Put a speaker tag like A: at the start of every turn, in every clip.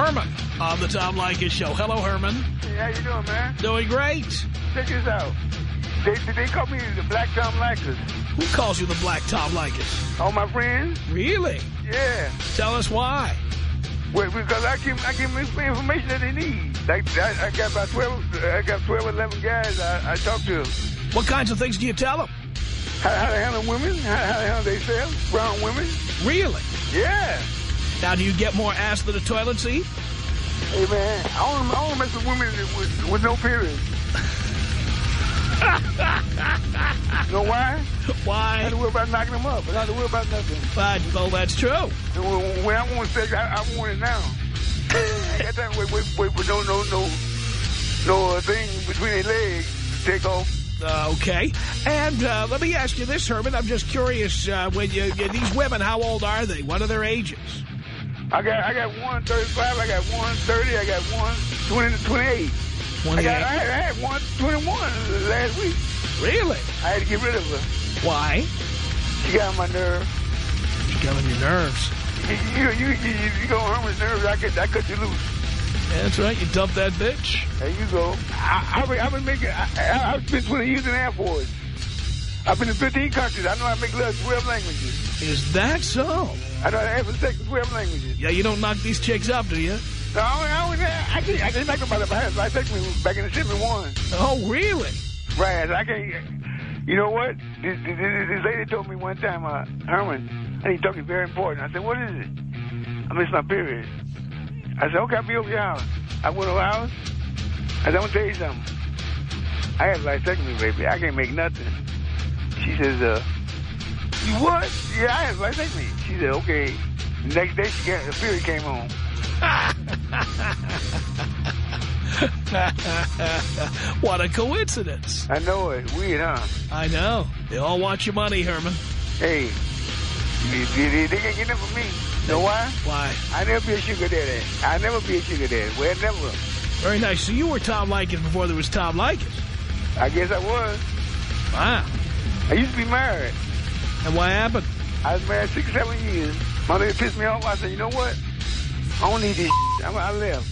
A: Herman on the Tom Leykis Show. Hello, Herman.
B: Hey, how you doing, man?
A: Doing great.
B: Check this out. They, they call me the Black Tom Leykis.
A: Who calls you the Black Tom Leykis?
B: All my friends?
A: Really?
B: Yeah.
A: Tell us why.
B: Well, because I give, I give them the information that they need. Like, I, I got about 12, I got 12, 11 guys I, I talk to.
A: What kinds of things do you tell them?
B: How, how to handle women, how, how to handle themselves, brown women.
A: Really?
B: Yeah.
A: Now, do you get more ass than a toilet seat?
B: Hey, man, I to I wanna mess with women with, with no period. you know why? I
A: Why?
B: had to worry about knocking them up. I to worry about nothing.
A: But, well, that's true.
B: When, I want sex, I, I want it now. I got time wait, wait, wait for no, no, no, no uh, thing between their legs to take off.
A: Uh, okay. And uh, let me ask you this, Herman. I'm just curious, uh, when you, you, these women, how old are they? What are their ages?
B: I got, I got one 35, I got one 30, I got one 20 28. I got, I had, I had one 21 last week.
A: Really?
B: I had to get rid of her.
A: Why?
B: She got on my nerve.
A: You got on your nerves.
B: You, you, you, you, you go on Herman's nerves, I cut, I cut you loose.
A: That's right. You dump that bitch.
B: There you go. I, been, I've been making, I, I, I've been 20 years in Air Force. I've been in 15 countries. I know how to make love 12 languages.
A: Is that so?
B: I know how to have sex in 12 languages.
A: Yeah, you don't knock these chicks up, do you?
B: No, I, I, I, can, I can make about it. I text me back in the 71.
A: Oh, really?
B: Right, I can't. You know what? This, this, this lady told me one time, uh, Herman, I need to talk to you very important. I said, what is it? I missed my period. I said, okay, I'll be over your house. I went to her house. I said, I'm going to tell you something. I had vasectomy, baby. I can't make nothing. She says, uh, you what? Yeah, I had vasectomy. She said, okay. Next day, she got, the period came on.
A: what a coincidence.
B: I know it. Weird, huh?
A: I know. They all want your money, Herman.
B: Hey, they, they, can't get it of me. Know why?
A: Why?
B: I never be a sugar daddy. I never be a sugar daddy. Well, never.
A: Very nice. So you were Tom Leykis before there was Tom Leykis.
B: I guess I was.
A: Wow.
B: I used to be married.
A: And what happened?
B: I was married six, seven years. My lady pissed me off. I said, you know what? I don't need this I'm, I left.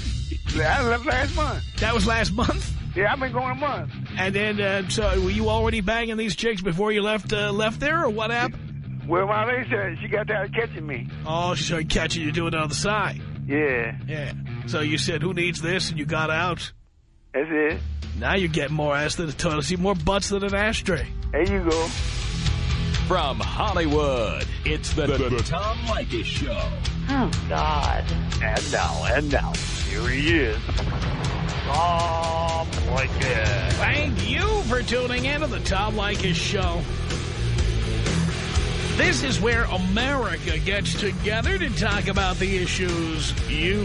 B: I left last month.
A: That was last month?
B: Yeah, I've been going a month.
A: And then, uh, so were you already banging these chicks before you left uh, left there, or what happened?
B: Well, my lady said she got tired of catching me.
A: Oh, she started catching you doing it on the side.
B: Yeah,
A: Yeah. So you said, who needs this? And you got out.
B: That's it.
A: Now you're getting more ass than a toilet seat, more butts than an ashtray.
B: There you go.
C: From Hollywood, it's the, the, the Tom Leykis Show.
D: Oh, God.
B: And now, and now, here he is. Tom Leykis.
A: Thank you for tuning in to the Tom Leykis Show. This is where America gets together to talk about the issues you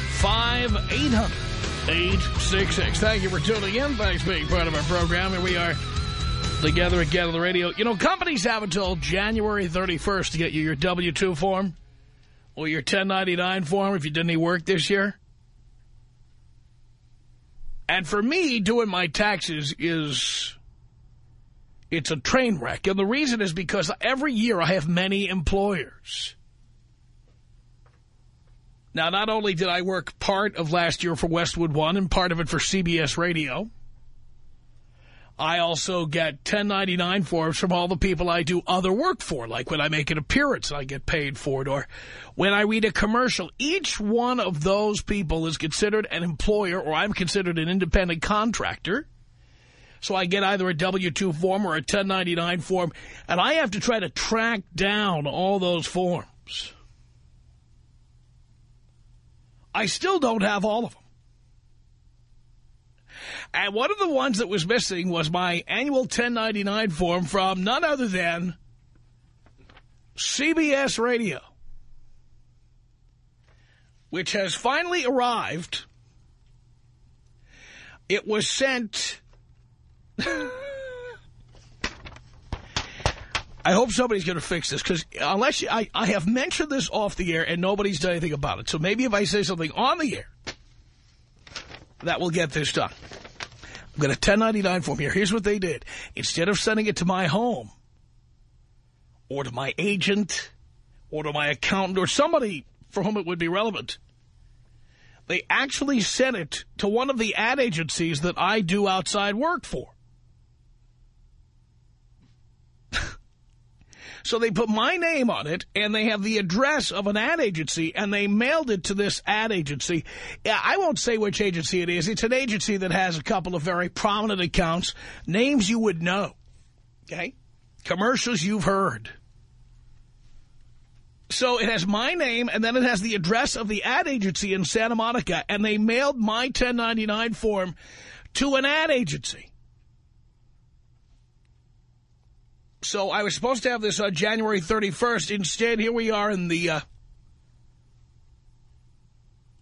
A: 1-800-5800-866. Thank you for tuning in. Thanks for being part of our program. Here we are together again on the radio. You know, companies have until January 31st to get you your W-2 form or your 1099 form if you did any work this year. And for me, doing my taxes is... It's a train wreck. And the reason is because every year I have many employers. Now, not only did I work part of last year for Westwood One and part of it for CBS Radio, I also get 1099 forms from all the people I do other work for, like when I make an appearance and I get paid for it, or when I read a commercial. Each one of those people is considered an employer, or I'm considered an independent contractor. So I get either a W-2 form or a 1099 form, and I have to try to track down all those forms. I still don't have all of them. And one of the ones that was missing was my annual 1099 form from none other than CBS Radio, which has finally arrived. It was sent... I hope somebody's going to fix this, because unless you, I, I have mentioned this off the air and nobody's done anything about it. So maybe if I say something on the air, that will get this done. I'm going to 1099 form here. Here's what they did. Instead of sending it to my home or to my agent or to my accountant or somebody for whom it would be relevant, they actually sent it to one of the ad agencies that I do outside work for. So they put my name on it, and they have the address of an ad agency, and they mailed it to this ad agency. I won't say which agency it is. It's an agency that has a couple of very prominent accounts, names you would know, okay? Commercials you've heard. So it has my name, and then it has the address of the ad agency in Santa Monica, and they mailed my 1099 form to an ad agency. So I was supposed to have this on January 31st. Instead, here we are in the uh,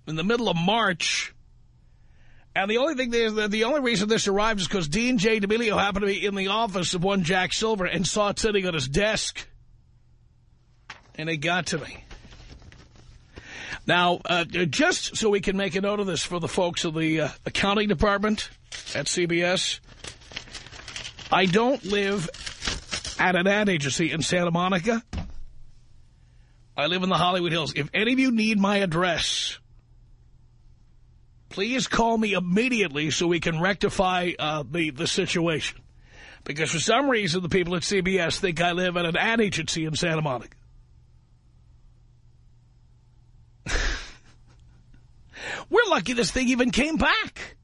A: in the middle of March. And the only thing the, the only reason this arrived is because Dean J. D'Amelio happened to be in the office of one Jack Silver and saw it sitting on his desk. And it got to me. Now, uh, just so we can make a note of this for the folks of the uh, accounting department at CBS, I don't live at an ad agency in Santa Monica. I live in the Hollywood Hills. If any of you need my address, please call me immediately so we can rectify uh, the, the situation. Because for some reason, the people at CBS think I live at an ad agency in Santa Monica. We're lucky this thing even came back.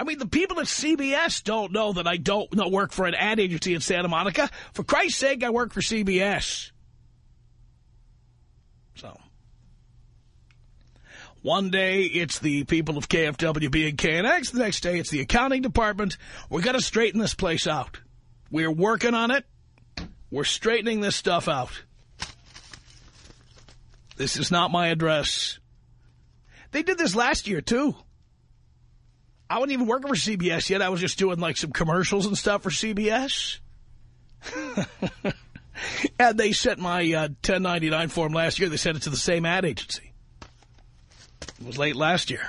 A: I mean, the people at CBS don't know that I don't know, work for an ad agency in Santa Monica. For Christ's sake, I work for CBS. So, one day it's the people of KFWB and KNX. The next day it's the accounting department. We're going to straighten this place out. We're working on it. We're straightening this stuff out. This is not my address. They did this last year, too. I wasn't even working for CBS yet. I was just doing like some commercials and stuff for CBS. and they sent my uh, 1099 form last year. They sent it to the same ad agency. It was late last year.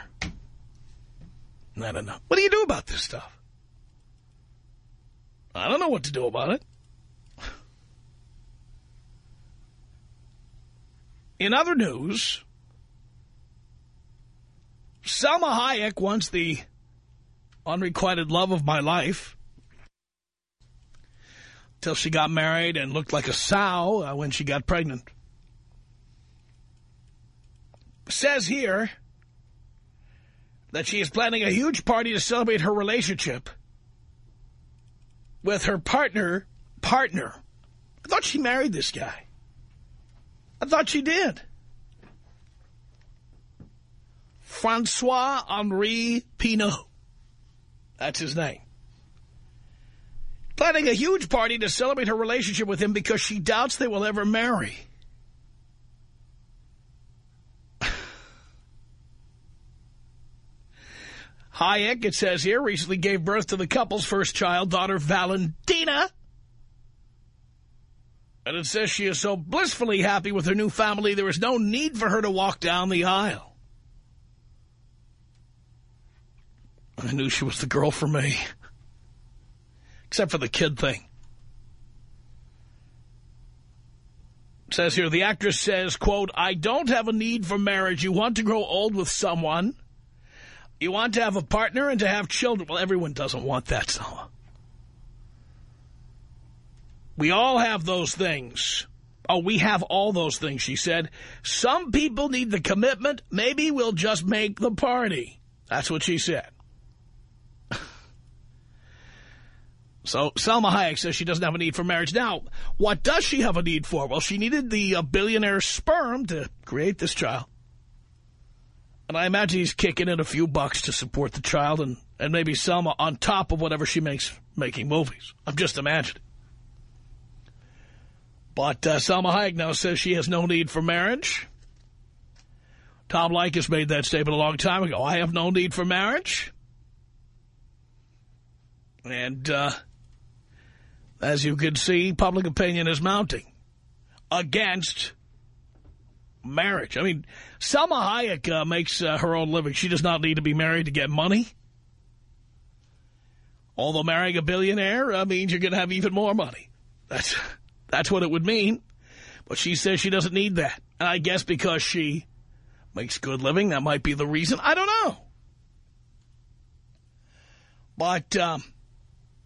A: I don't know. What do you do about this stuff? I don't know what to do about it. In other news, Salma Hayek wants the unrequited love of my life till she got married and looked like a sow uh, when she got pregnant. Says here that she is planning a huge party to celebrate her relationship with her partner, partner. I thought she married this guy. I thought she did. Francois-Henri Pinault. That's his name. Planning a huge party to celebrate her relationship with him because she doubts they will ever marry. Hayek, it says here, recently gave birth to the couple's first child, daughter Valentina. And it says she is so blissfully happy with her new family, there is no need for her to walk down the aisle. I knew she was the girl for me. Except for the kid thing. It says here, the actress says, quote, I don't have a need for marriage. You want to grow old with someone. You want to have a partner and to have children. Well, everyone doesn't want that, Salma. We all have those things. Oh, we have all those things, she said. Some people need the commitment. Maybe we'll just make the party. That's what she said. So Salma Hayek says she doesn't have a need for marriage. Now, what does she have a need for? Well, she needed the uh, billionaire sperm to create this child. And I imagine he's kicking in a few bucks to support the child and, and maybe Salma on top of whatever she makes making movies. I'm just imagining. But uh, Salma Hayek now says she has no need for marriage. Tom Leykis made that statement a long time ago. I have no need for marriage. And uh, as you can see, public opinion is mounting against marriage. I mean, Salma Hayek uh, makes uh, her own living. She does not need to be married to get money. Although marrying a billionaire uh, means you're going to have even more money. That's, that's what it would mean. But she says she doesn't need that. And I guess because she makes good living, that might be the reason. I don't know. But, um,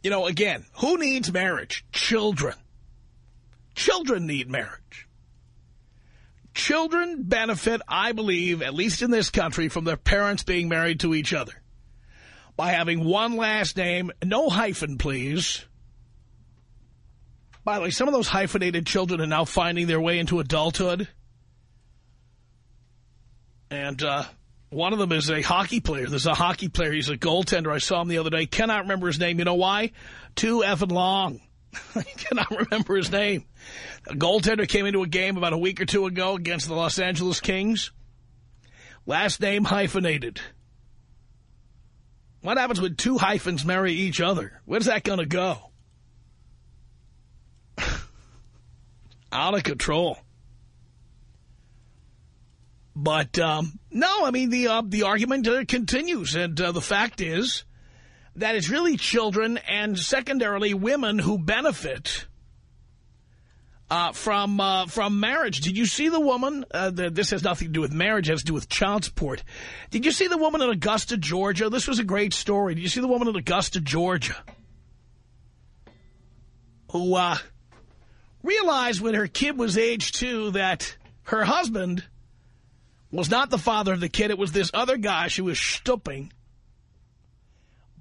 A: you know, again, who needs marriage? Children. Children need marriage. Children benefit, I believe, at least in this country, from their parents being married to each other. By having one last name, no hyphen, please. By the way, some of those hyphenated children are now finding their way into adulthood. And uh, one of them is a hockey player. There's a hockey player. He's a goaltender. I saw him the other day. Cannot remember his name. You know why? Too effing long. I cannot remember his name. A goaltender came into a game about a week or two ago against the Los Angeles Kings. Last name hyphenated. What happens when two hyphens marry each other? Where's that going to go? Out of control. But, um, no, I mean, the uh, the argument uh, continues. And uh, the fact is that it's really children and secondarily women who benefit uh, from uh, from marriage. Did you see the woman? Uh, the, this has nothing to do with marriage. It has to do with child support. Did you see the woman in Augusta, Georgia? This was a great story. Did you see the woman in Augusta, Georgia? Who realized when her kid was age two that her husband was not the father of the kid. It was this other guy she was stooping.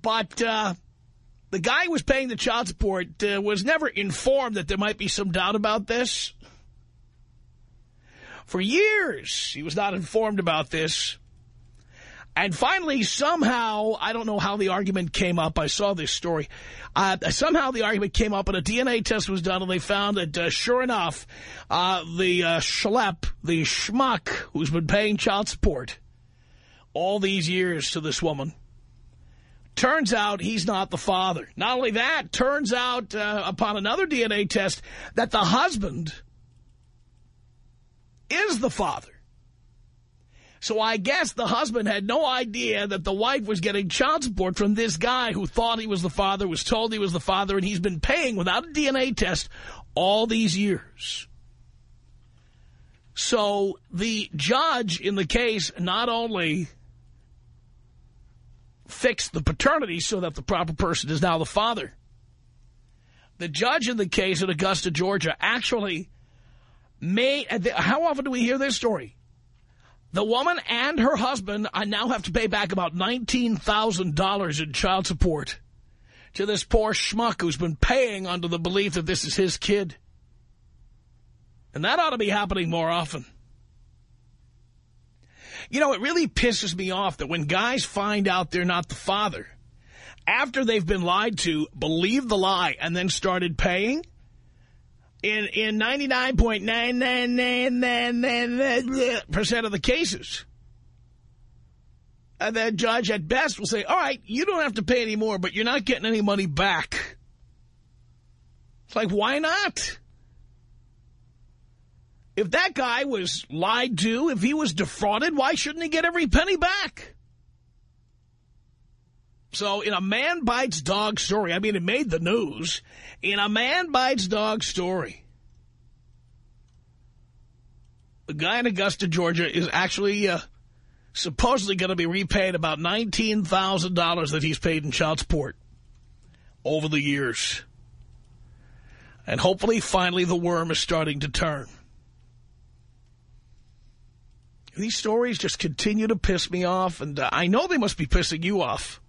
A: But uh, the guy who was paying the child support uh, was never informed that there might be some doubt about this. For years, he was not informed about this. And finally, somehow, I don't know how the argument came up. I saw this story. Uh, somehow the argument came up and a DNA test was done and they found that, uh, sure enough, uh, the uh, schlep, the schmuck who's been paying child support all these years to this woman, turns out he's not the father. Not only that, turns out uh, upon another DNA test that the husband is the father. So I guess the husband had no idea that the wife was getting child support from this guy who thought he was the father, was told he was the father, and he's been paying without a DNA test all these years. So the judge in the case not only fixed the paternity so that the proper person is now the father, the judge in the case in Augusta, Georgia, actually made, how often do we hear this story? The woman and her husband I now have to pay back about $19,000 in child support to this poor schmuck who's been paying under the belief that this is his kid. And that ought to be happening more often. You know, it really pisses me off that when guys find out they're not the father, after they've been lied to, believe the lie and then started paying, in in 99.99999% of the cases. And the judge at best will say, all right, you don't have to pay any more, but you're not getting any money back. It's like, why not? If that guy was lied to, if he was defrauded, why shouldn't he get every penny back? So in a man bites dog story, I mean, it made the news. In a man bites dog story, the guy in Augusta, Georgia is actually uh, supposedly going to be repaid about $19,000 that he's paid in child support over the years. And hopefully, finally, the worm is starting to turn. These stories just continue to piss me off, and uh, I know they must be pissing you off.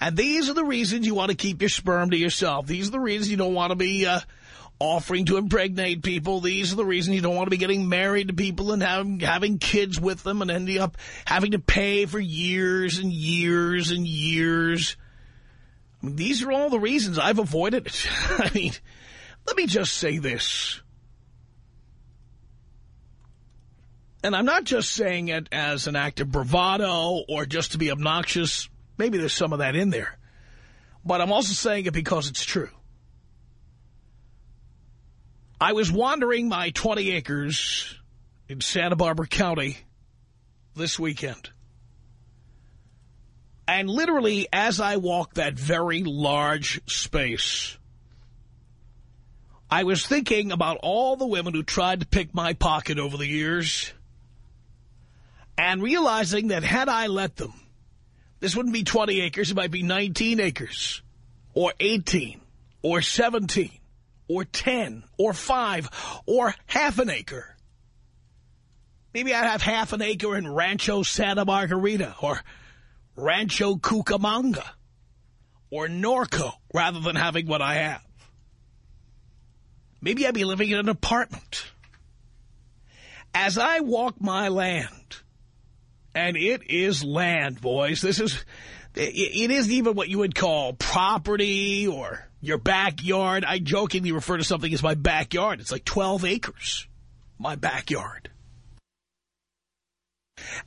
A: And these are the reasons you want to keep your sperm to yourself. These are the reasons you don't want to be uh, offering to impregnate people. These are the reasons you don't want to be getting married to people and having, having kids with them and ending up having to pay for years and years and years. I mean, these are all the reasons I've avoided it. I mean, Let me just say this. And I'm not just saying it as an act of bravado or just to be obnoxious. Maybe there's some of that in there. But I'm also saying it because it's true. I was wandering my 20 acres in Santa Barbara County this weekend. And literally, as I walked that very large space, I was thinking about all the women who tried to pick my pocket over the years and realizing that had I let them, this wouldn't be 20 acres, it might be 19 acres or 18 or 17 or 10 or 5 or half an acre. Maybe I'd have half an acre in Rancho Santa Margarita or Rancho Cucamonga or Norco rather than having what I have. Maybe I'd be living in an apartment. As I walk my land, and it is land, boys, this is, it isn't even what you would call property or your backyard. I jokingly refer to something as my backyard. It's like 12 acres, my backyard.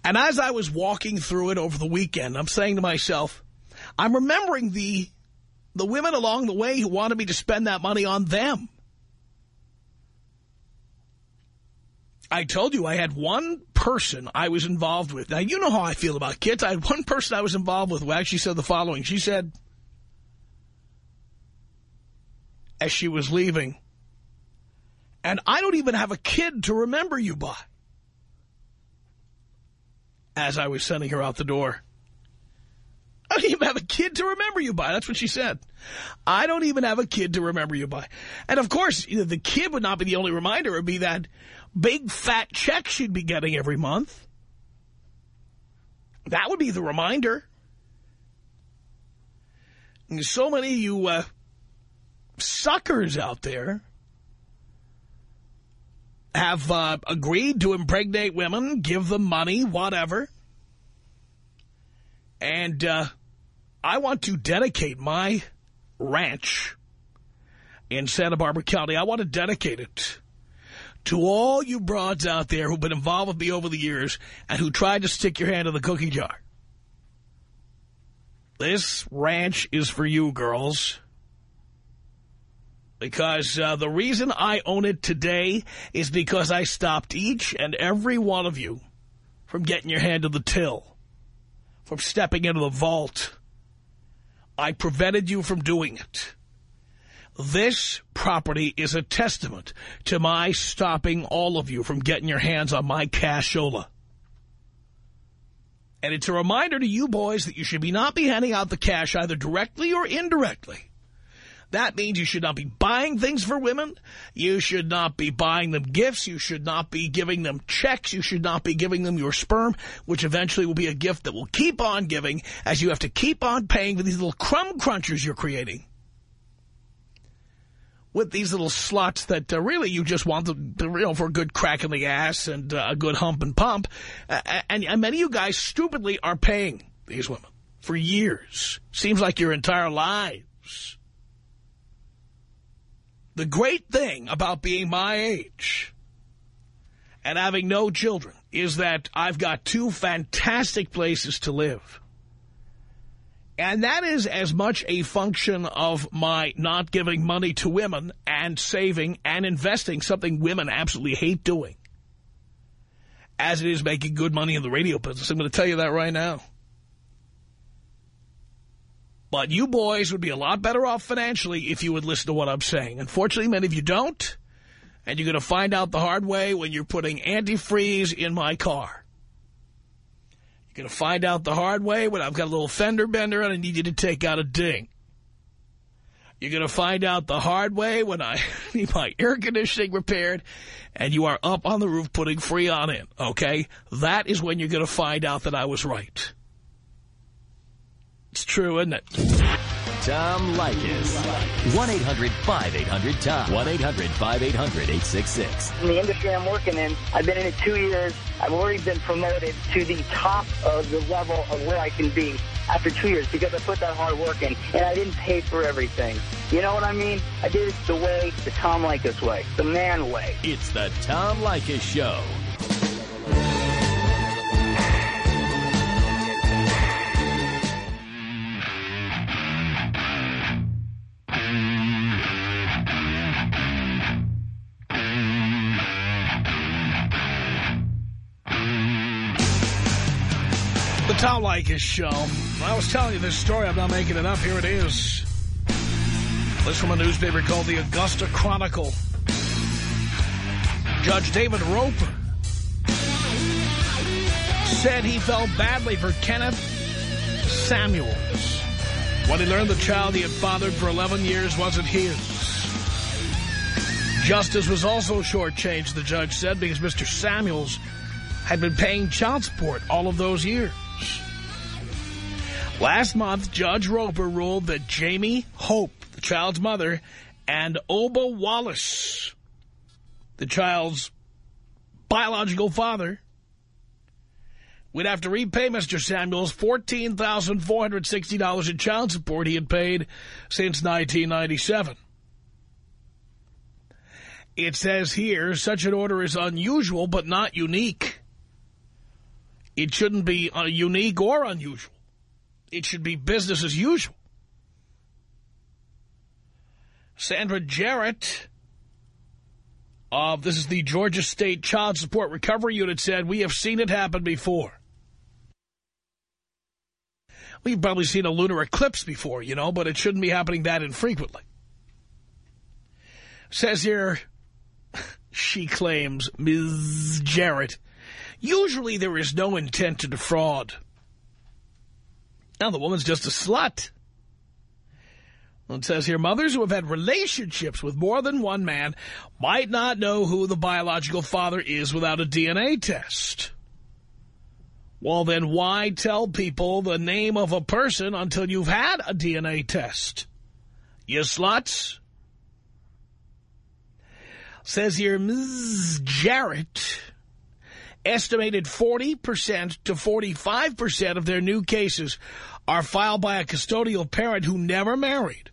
A: And as I was walking through it over the weekend, I'm saying to myself, I'm remembering the the women along the way who wanted me to spend that money on them. I told you I had one person I was involved with. Now, you know how I feel about kids. I had one person I was involved with who actually said the following. She said, as she was leaving, and I don't even have a kid to remember you by. As I was sending her out the door. I don't even have a kid to remember you by. That's what she said. I don't even have a kid to remember you by. And, of course, the kid would not be the only reminder. It would be that big fat check she'd be getting every month. That would be the reminder. And so many you uh, suckers out there have uh, agreed to impregnate women, give them money, whatever. And uh, I want to dedicate my ranch in Santa Barbara County. I want to dedicate it to all you broads out there who've been involved with me over the years and who tried to stick your hand in the cookie jar. This ranch is for you, girls. Because uh, the reason I own it today is because I stopped each and every one of you from getting your hand to the till, from stepping into the vault. I prevented you from doing it. This property is a testament to my stopping all of you from getting your hands on my cashola. And it's a reminder to you boys that you should be not be handing out the cash either directly or indirectly. That means you should not be buying things for women. You should not be buying them gifts. You should not be giving them checks. You should not be giving them your sperm, which eventually will be a gift that will keep on giving as you have to keep on paying for these little crumb crunchers you're creating with these little sluts that uh, really you just want them to, you know, for a good crack in the ass and uh, a good hump and pump. Uh, and, and many of you guys stupidly are paying these women for years. Seems like your entire lives. The great thing about being my age and having no children is that I've got two fantastic places to live. And that is as much a function of my not giving money to women and saving and investing, something women absolutely hate doing, as it is making good money in the radio business. I'm going to tell you that right now. But you boys would be a lot better off financially if you would listen to what I'm saying. Unfortunately, many of you don't. And you're going to find out the hard way when you're putting antifreeze in my car. You're going to find out the hard way when I've got a little fender bender and I need you to take out a ding. You're going to find out the hard way when I need my air conditioning repaired and you are up on the roof putting Freon in, okay? That is when you're going to find out that I was right. It's true, isn't it?
C: Tom Leykis. 1-800-5800-TOM. 1-800-5800-866.
D: In the industry I'm working in, I've been in it two years. I've already been promoted to the top of the level of where I can be. after two years because I put that hard work in and I didn't pay for everything. You know what I mean? I did it the way, the Tom Leykis way, the man way.
C: It's the Tom Leykis Show.
A: The Tom Leykis Show. I was telling you this story. I'm not making it up. Here it is. This from a newspaper called the Augusta Chronicle. Judge David Roper said he felt badly for Kenneth Samuels when he learned the child he had fathered for 11 years wasn't his. Justice was also shortchanged, the judge said, because Mr. Samuels had been paying child support all of those years. Last month, Judge Roper ruled that Jamie Hope, the child's mother, and Oba Wallace, the child's biological father, would have to repay Mr. Samuels $14,460 in child support he had paid since 1997. It says here, such an order is unusual but not unique. It shouldn't be uh, unique or unusual. It should be business as usual. Sandra Jarrett of, this is the Georgia State Child Support Recovery Unit said, we have seen it happen before. We've probably seen a lunar eclipse before, you know, but it shouldn't be happening that infrequently. Says here, she claims, Ms. Jarrett, usually there is no intent to defraud. Now the woman's just a slut. It says here, mothers who have had relationships with more than one man might not know who the biological father is without a DNA test. Well, then why tell people the name of a person until you've had a DNA test? You sluts? Says here, Ms. Jarrett estimated 40% to 45% of their new cases are filed by a custodial parent who never married,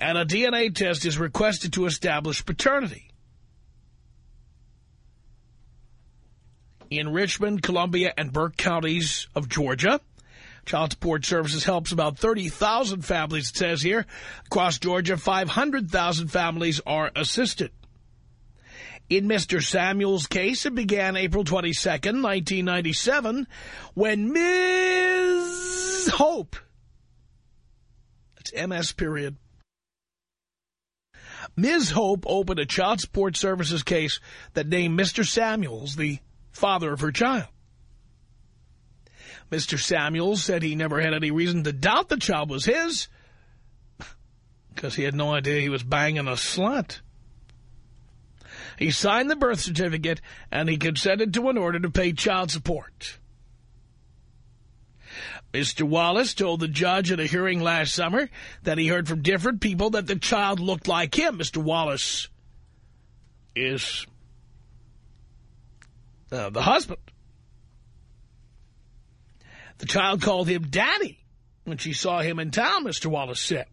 A: and a DNA test is requested to establish paternity. In Richmond, Columbia, and Burke counties of Georgia, Child Support Services helps about 30,000 families, it says here. Across Georgia, 500,000 families are assisted. In Mr. Samuel's case, it began April 22nd, 1997, when Ms. Hope, that's MS period, Ms. Hope opened a child support services case that named Mr. Samuels the father of her child. Mr. Samuels said he never had any reason to doubt the child was his because he had no idea he was banging a slut. He signed the birth certificate and he consented to an order to pay child support. Mr. Wallace told the judge at a hearing last summer that he heard from different people that the child looked like him. Mr. Wallace is uh, the husband. The child called him Daddy when she saw him in town, Mr. Wallace said.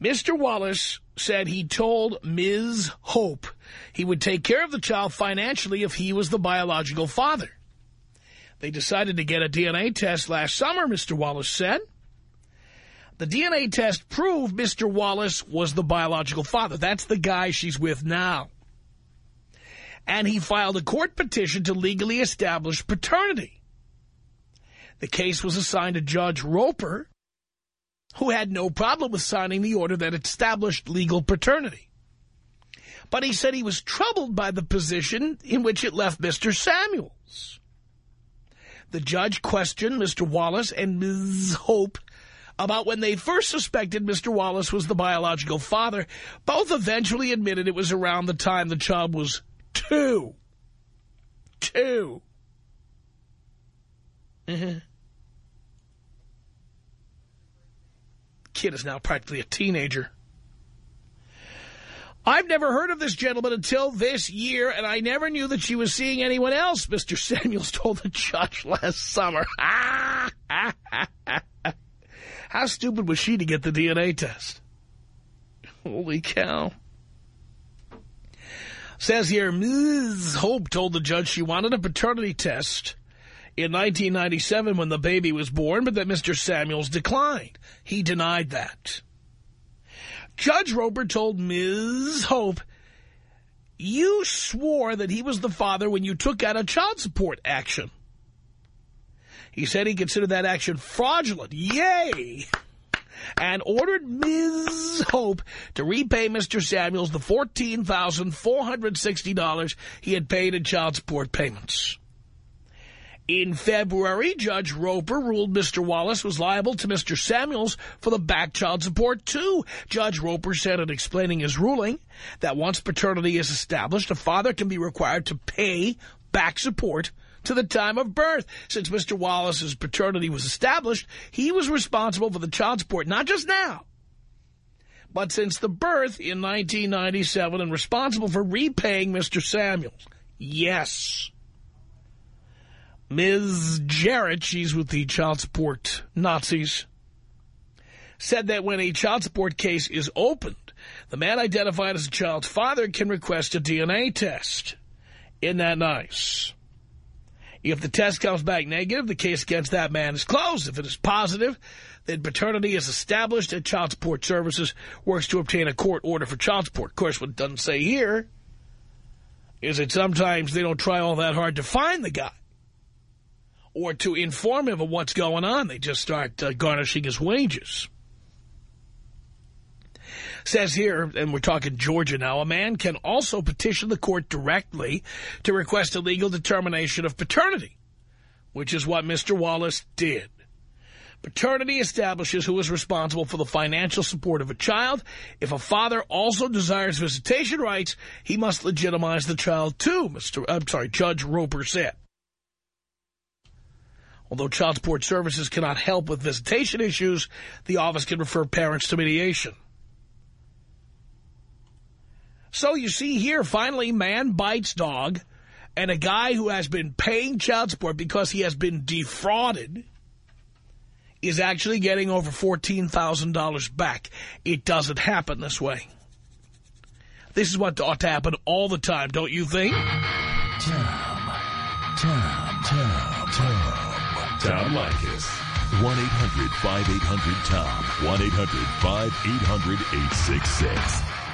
A: Mr. Wallace said he told Ms. Hope he would take care of the child financially if he was the biological father. They decided to get a DNA test last summer, Mr. Wallace said. The DNA test proved Mr. Wallace was the biological father. That's the guy she's with now and he filed a court petition to legally establish paternity. The case was assigned to Judge Roper, who had no problem with signing the order that established legal paternity. But he said he was troubled by the position in which it left Mr. Samuels. The judge questioned Mr. Wallace and Ms. Hope about when they first suspected Mr. Wallace was the biological father. Both eventually admitted it was around the time the child was Two. Two. Mm-hmm. Kid is now practically a teenager. I've never heard of this gentleman until this year, and I never knew that she was seeing anyone else, Mr. Samuels told the judge last summer. How stupid was she to get the DNA test? Holy cow. Says here, Ms. Hope told the judge she wanted a paternity test in 1997 when the baby was born, but that Mr. Samuels declined. He denied that. Judge Roper told Ms. Hope, you swore that he was the father when you took out a child support action. He said he considered that action fraudulent. Yay! and ordered Ms. Hope to repay Mr. Samuels the $14,460 he had paid in child support payments. In February, Judge Roper ruled Mr. Wallace was liable to Mr. Samuels for the back child support, too. Judge Roper said in explaining his ruling that once paternity is established, a father can be required to pay back support to the time of birth. Since Mr. Wallace's paternity was established, he was responsible for the child support, not just now, but since the birth in 1997 and responsible for repaying Mr. Samuels. Yes. Ms. Jarrett, she's with the child support Nazis, said that when a child support case is opened, the man identified as a child's father can request a DNA test. Isn't that nice? If the test comes back negative, the case against that man is closed. If it is positive, then paternity is established and Child Support Services works to obtain a court order for child support. Of course, what it doesn't say here is that sometimes they don't try all that hard to find the guy or to inform him of what's going on. They just start uh, garnishing his wages. Says here, and we're talking Georgia now, a man can also petition the court directly to request a legal determination of paternity, which is what Mr. Wallace did. Paternity establishes who is responsible for the financial support of a child. If a father also desires visitation rights, he must legitimize the child too, Mr. I'm sorry, Judge Roper said. Although child support services cannot help with visitation issues, the office can refer parents to mediation. So you see here, finally, man bites dog, and a guy who has been paying child support because he has been defrauded is actually getting over $14,000 back. It doesn't happen this way. This is what ought to happen all the time, don't you think?
C: Tom. Leykis. 1-800-5800-TOM. 1-800-5800-866.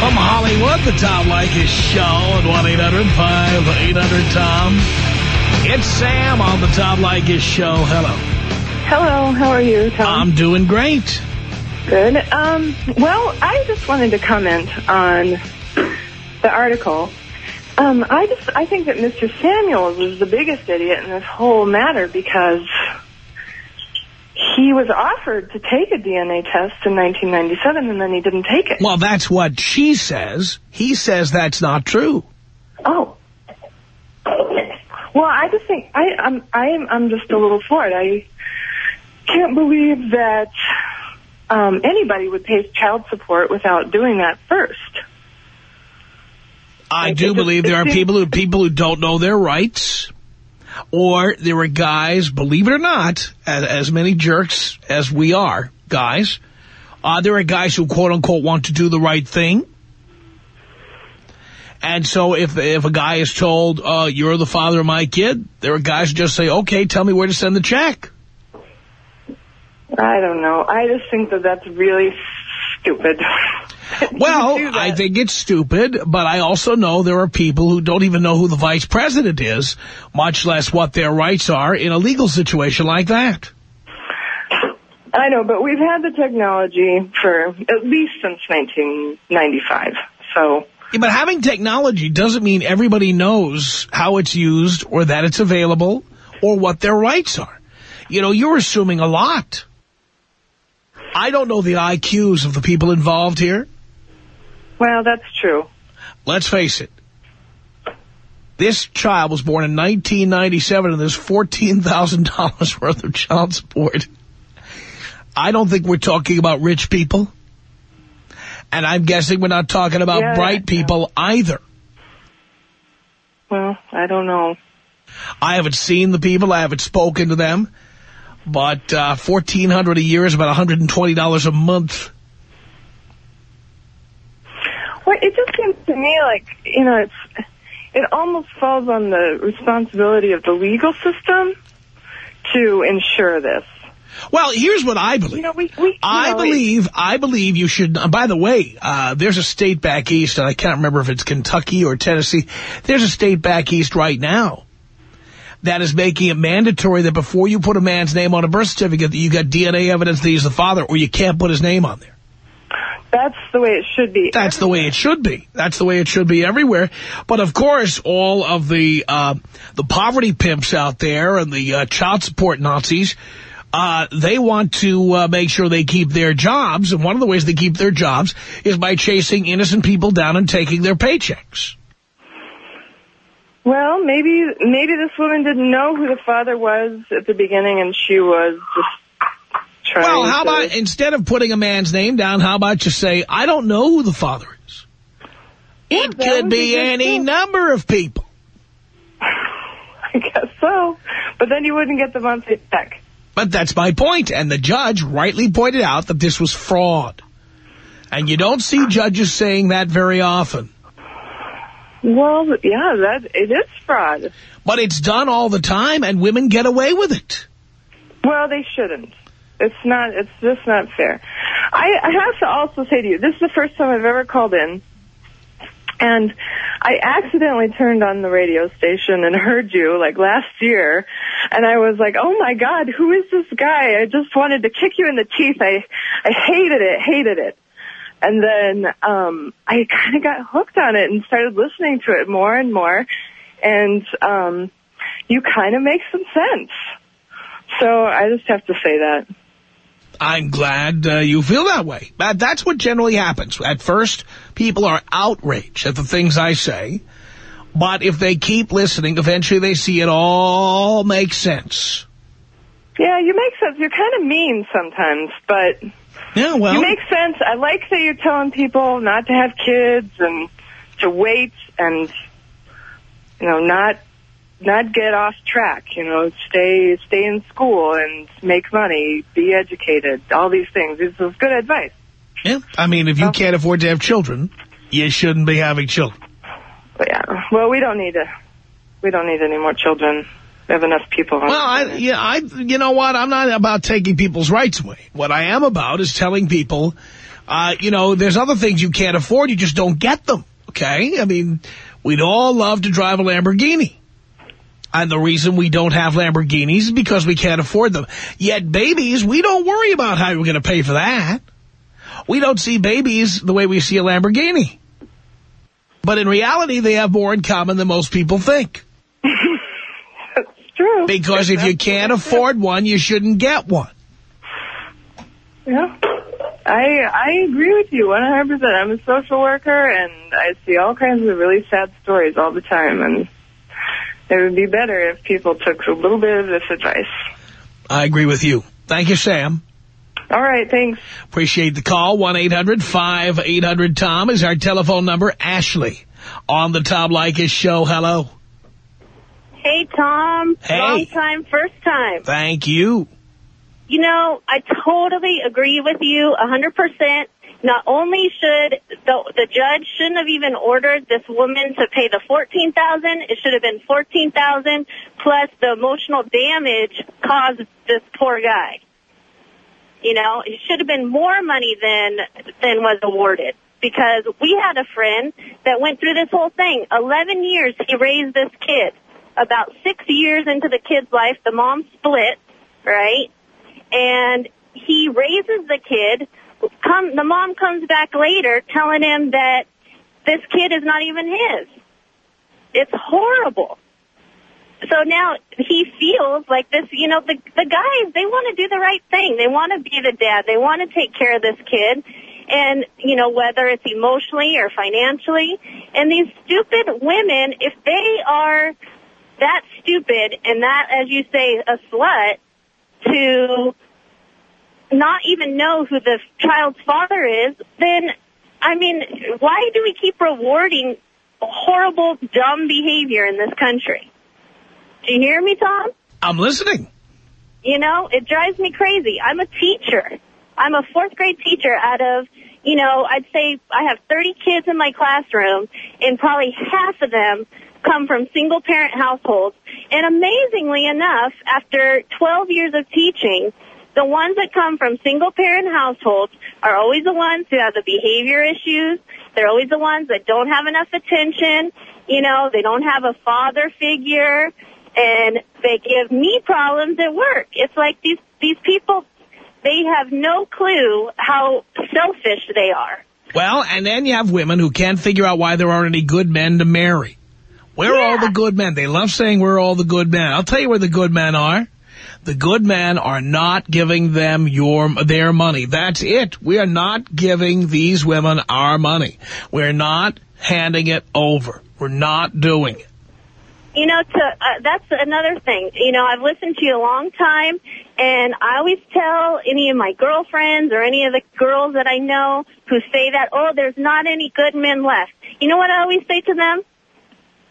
A: From Hollywood, the Tom Leykis Show at 1-800-5800-TOM. It's Sam on the Tom Leykis Show. Hello.
E: Hello, how are you, Tom?
A: I'm doing great.
E: Good. Um, well, I just wanted to comment on the article. Um, I just I think that Mr. Samuels is the biggest idiot in this whole matter because he was offered to take a DNA test in 1997 and then he didn't take it.
A: Well, that's what she says. He says that's not true.
E: Oh. Well, I just think I, I'm I'm I'm just a little floored. I can't believe that um, anybody would pay child support without doing that first.
A: I
E: Like,
A: do
E: it just-
A: believe there are people who people who don't know their rights. Or there are guys, believe it or not, as, as many jerks as we are, guys, uh, there are guys who quote-unquote want to do the right thing. And so if if a guy is told, uh, you're the father of my kid, there are guys who just say, okay, tell me where to send the check.
E: I don't know. I just think that that's really stupid.
A: Well,
E: You do that.
A: I think it's stupid, but I also know there are people who don't even know who the vice president is, much less what their rights are in a legal situation like that.
E: I know, but we've had the technology for at least since 1995. So,
A: Yeah, but having technology doesn't mean everybody knows how it's used or that it's available or what their rights are. You know, you're assuming a lot. I don't know the IQs of the people involved here.
E: Well, that's true.
A: Let's face it. This child was born in 1997 and there's $14,000 worth of child support. I don't think we're talking about rich people. And I'm guessing we're not talking about
E: Yeah,
A: bright
E: yeah.
A: people either.
E: Well, I don't know.
A: I haven't seen the people. I haven't spoken to them. But uh, 1,400 a year is about $120 a month.
E: Well, it just seems to me like, you know, it's, it almost falls on the responsibility of the legal system to ensure this.
A: Well, here's what I believe.
E: You know, we, we
A: I
E: know,
A: believe, I believe you should, uh, by the way, uh, there's a state back east, and I can't remember if it's Kentucky or Tennessee. There's a state back east right now that is making it mandatory that before you put a man's name on a birth certificate that you got DNA evidence that he's the father or you can't put his name on there.
E: That's the way it should be.
A: That's the way it should be. That's the way it should be everywhere. But of course, all of the uh, the poverty pimps out there and the uh, child support Nazis, uh, they want to uh, make sure they keep their jobs. And one of the ways they keep their jobs is by chasing innocent people down and taking their paychecks.
E: Well, maybe maybe this woman didn't know who the father was at the beginning, and she was just trying.
A: Well, how
E: to...
A: about instead of putting a man's name down, how about you say, I don't know who the father is?
E: Yeah,
A: It could be any
E: too.
A: number of people.
E: I guess so, but then you wouldn't get the monthly check.
A: But that's my point. point, and the judge rightly pointed out that this was fraud. And you don't see judges saying that very often.
E: Well, yeah, that it is fraud.
A: But it's done all the time, and women get away with it.
E: Well, they shouldn't. It's not. It's just not fair. I, I have to also say to you, this is the first time I've ever called in, and I accidentally turned on the radio station and heard you like last year, and I was like, "Oh my God, who is this guy?" I just wanted to kick you in the teeth. I I hated it, hated it. And then um I kind of got hooked on it and started listening to it more and more. And um you kind of make some sense. So I just have to say that.
A: I'm glad uh, you feel that way. That, that's what generally happens. At first, people are outraged at the things I say. But if they keep listening, eventually they see it all makes sense.
E: Yeah, you make sense. You're kind of mean sometimes, but
A: Yeah, well,
E: you make sense. I like that you're telling people not to have kids and to wait and you know not not get off track. You know, stay stay in school and make money, be educated. All these things. This is good advice.
A: yeah. I mean, if you can't afford to have children, you shouldn't be having children.
E: But yeah, well, we don't need to. We don't need any more children. We have enough people.
A: Well, I, yeah, I, you know what? I'm not about taking people's rights away. What I am about is telling people, uh, you know, there's other things you can't afford. You just don't get them. Okay? I mean, we'd all love to drive a Lamborghini. And the reason we don't have Lamborghinis is because we can't afford them. Yet babies, we don't worry about how we're going to pay for that. We don't see babies the way we see a Lamborghini. But in reality, they have more in common than most people think.
E: That's true.
A: Because if you can't afford one, you shouldn't get one.
E: Yeah. I I agree with you 100%. I'm a social worker and I see all kinds of really sad stories all the time and it would be better if people took a little bit of this advice.
A: I agree with you. Thank you, Sam.
E: All right, thanks.
A: Appreciate the call. 1-800-5800-TOM is our telephone number. Ashley on the Tom Leykis show. Hello.
F: Hey, Tom.
A: Hey.
F: Long time, first time.
A: Thank you.
F: You know, I totally agree with you a 100%. Not only should the, the judge shouldn't have even ordered this woman to pay the 14000 it should have been 14000 plus the emotional damage caused this poor guy. You know, it should have been more money than than was awarded because we had a friend that went through this whole thing. 11 years he raised this kid. About 6 years into the kid's life, the mom split, right? And he raises the kid. Come, the mom comes back later telling him that this kid is not even his. It's horrible. so now he feels like this, you know, the, the guys, they want to do the right thing. They want to be the dad. They want to take care of this kid. And, you know, whether it's emotionally or financially. And these stupid women, if they are that stupid and that, as you say, a slut, to not even know who the child's father is, then, I mean, why do we keep rewarding horrible, dumb behavior in this country? Do you hear me, Tom?
A: I'm listening.
F: You know, it drives me crazy. I'm a teacher. I'm a fourth grade teacher out of, you know, I'd say I have 30 kids in my classroom, and probably half of them come from single parent households. And amazingly enough, after 12 years of teaching, the ones that come from single parent households are always the ones who have the behavior issues. They're always the ones that don't have enough attention. You know, they don't have a father figure and they give me problems at work. It's like these, these people, they have no clue how selfish they are.
A: Well, and then you have women who can't figure out why there aren't any good men to marry. We're all the good men. They love saying we're all the good men. I'll tell you where the good men are. The good men are not giving them your their money. That's it. We are not giving these women our money. We're not handing it over. We're not doing it.
F: You know, to uh, that's another thing. You know, I've listened to you a long time, and I always tell any of my girlfriends or any of the girls that I know who say that, oh, there's not any good men left. You know what I always say to them?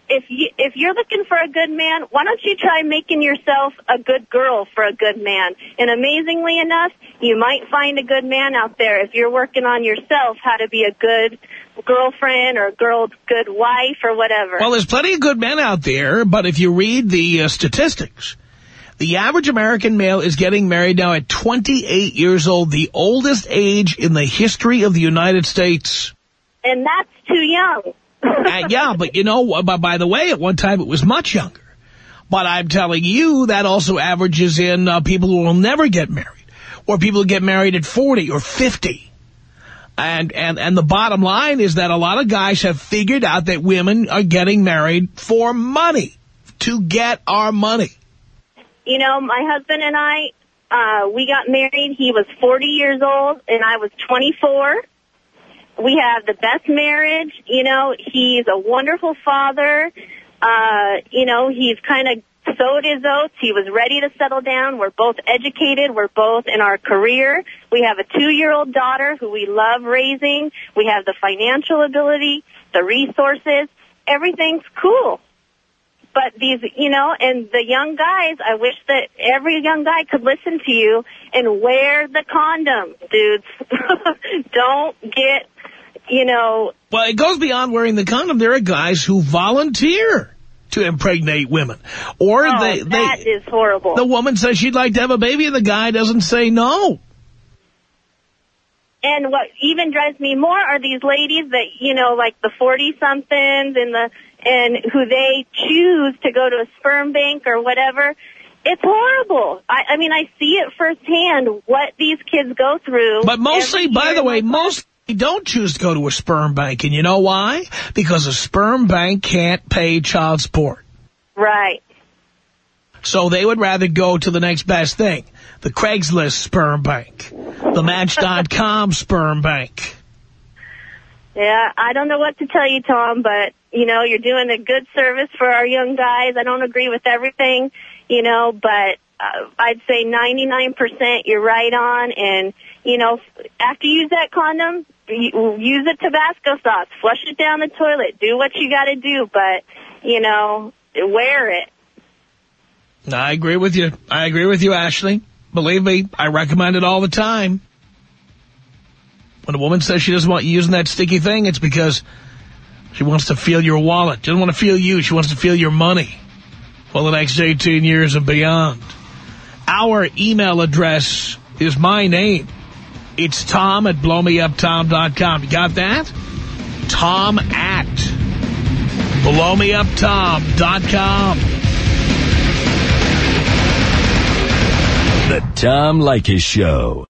F: If you if you're looking for a good man, why don't you try making yourself a good girl for a good man? And amazingly enough, you might find a good man out there if you're working on yourself how to be a good girlfriend or a girl good wife or whatever.
A: Well, there's plenty of good men out there, but if you read the uh, statistics, the average American male is getting married now at 28 years old, the oldest age in the history of the United States.
F: and that's too young.
A: Uh, yeah, but you know, by, by the way, at one time it was much younger. But I'm telling you, that also averages in uh, people who will never get married, or people who get married at 40 or 50. And, and, and the bottom line is that a lot of guys have figured out that women are getting married for money, to get our money.
F: You know, my husband and I, uh, we got married. He was 40 years old and I was 24. We have the best marriage. You know, he's a wonderful father. Uh, you know, he's kind of sowed his oats. He was ready to settle down. We're both educated. We're both in our career. We have a two-year-old daughter who we love raising. We have the financial ability, the resources. Everything's cool. But these, you know, and the young guys, I wish that every young guy could listen to you and wear the condom, dudes. Don't get, you know,
A: Well, it goes beyond wearing the condom. There are guys who volunteer to impregnate women. Or
F: oh,
A: they,
F: that
A: they,
F: is horrible.
A: the woman says she'd like to have a baby and the guy doesn't say no.
F: And what even drives me more are these ladies that, you know, like the 40 somethings and the, and who they choose to go to a sperm bank or whatever. It's horrible. I, I mean, I see it firsthand what these kids go through.
A: But mostly, by the way, most don't choose to go to a sperm bank. And you know why? Because a sperm bank can't pay child support.
F: Right.
A: So they would rather go to the next best thing. The Craigslist sperm bank. The Match.com sperm bank.
F: Yeah, I don't know what to tell you, Tom, but, you know, you're doing a good service for our young guys. I don't agree with everything, you know, but uh, I'd say 99% you're right on. And, you know, after you use that condom, use a Tabasco sauce. Flush it down the toilet. Do what you got to do, but, you know, wear it.
A: I agree with you. I agree with you, Ashley. Believe me, I recommend it all the time. When a woman says she doesn't want you using that sticky thing, it's because she wants to feel your wallet. She doesn't want to feel you. She wants to feel your money for the next 18 years and beyond. Our email address is my name. It's tom at blowmeuptom.com. You got that? Tom at blowmeuptom.com.
C: The Tom Leykis Show.